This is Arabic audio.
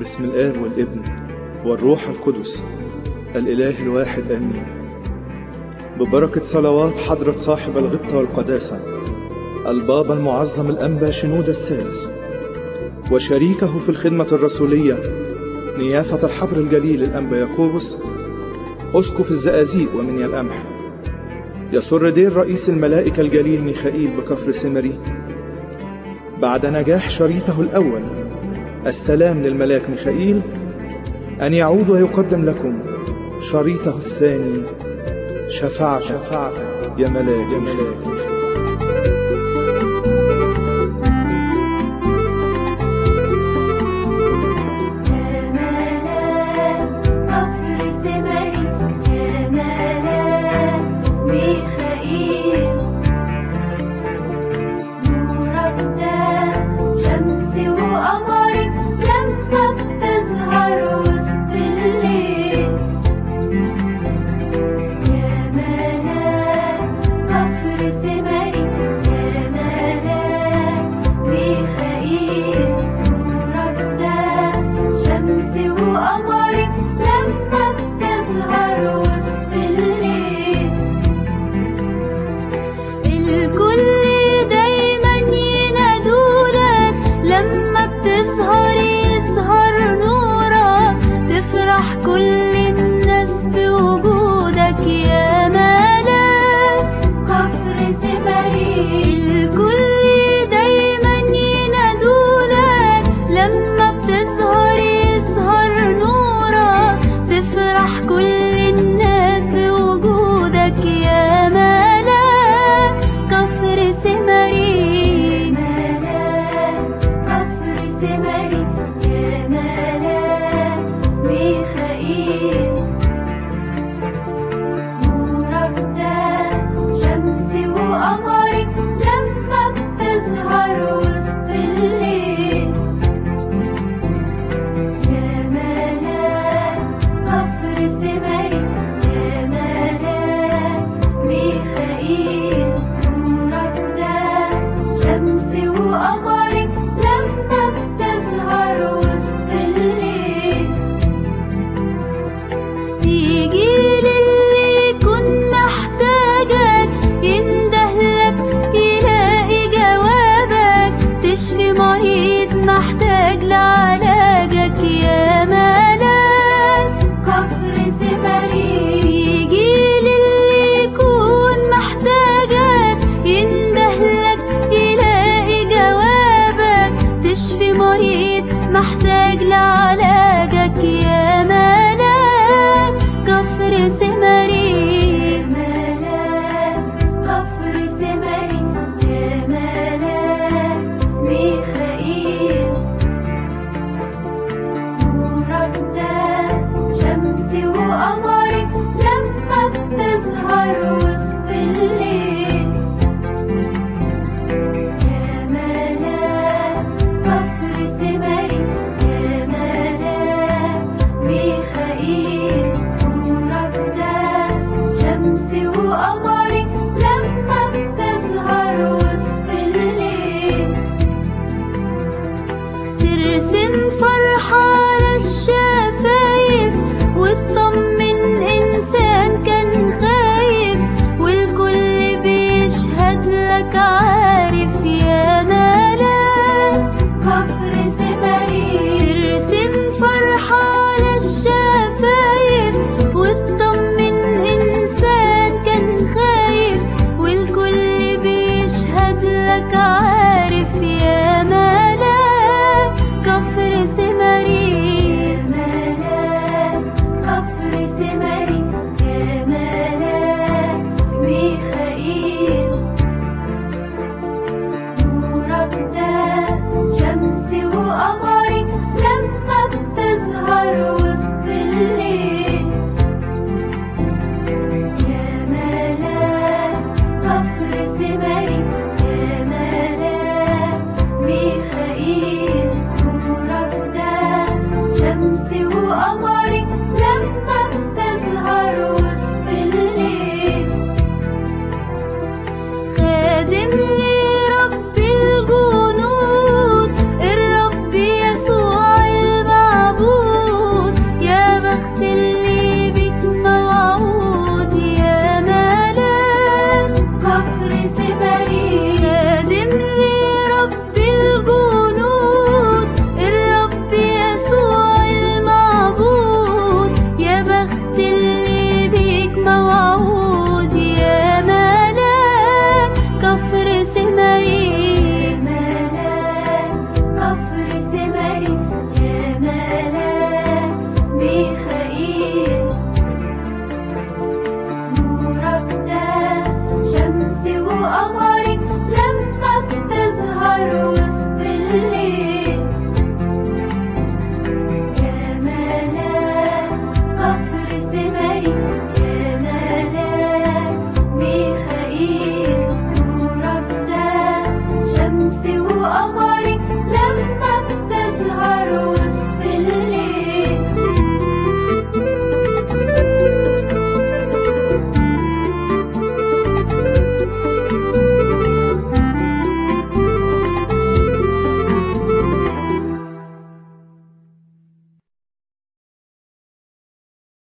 بسم الآب والابن والروح القدس الإله الواحد آمين. ببركة صلوات حضرة صاحب الغبطة والقداسة البابا المعظم الأنبا شنود السادس وشريكه في الخدمة الرسولية نيافة الحبر الجليل الأنبا يقوبس أسقف الزقازيق ومنيا القمح. يسر دير رئيس الملائكة الجليل ميخائيل بكفر سمري بعد نجاح شريطه الأول. السلام للملاك ميخائيل. أن يعود ويقدم لكم شريطه الثاني. شفاعتك, يا ملاك ميخائيل. كل نرسم فرحة للشعب نورك ده شمس وقمر